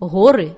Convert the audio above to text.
гори.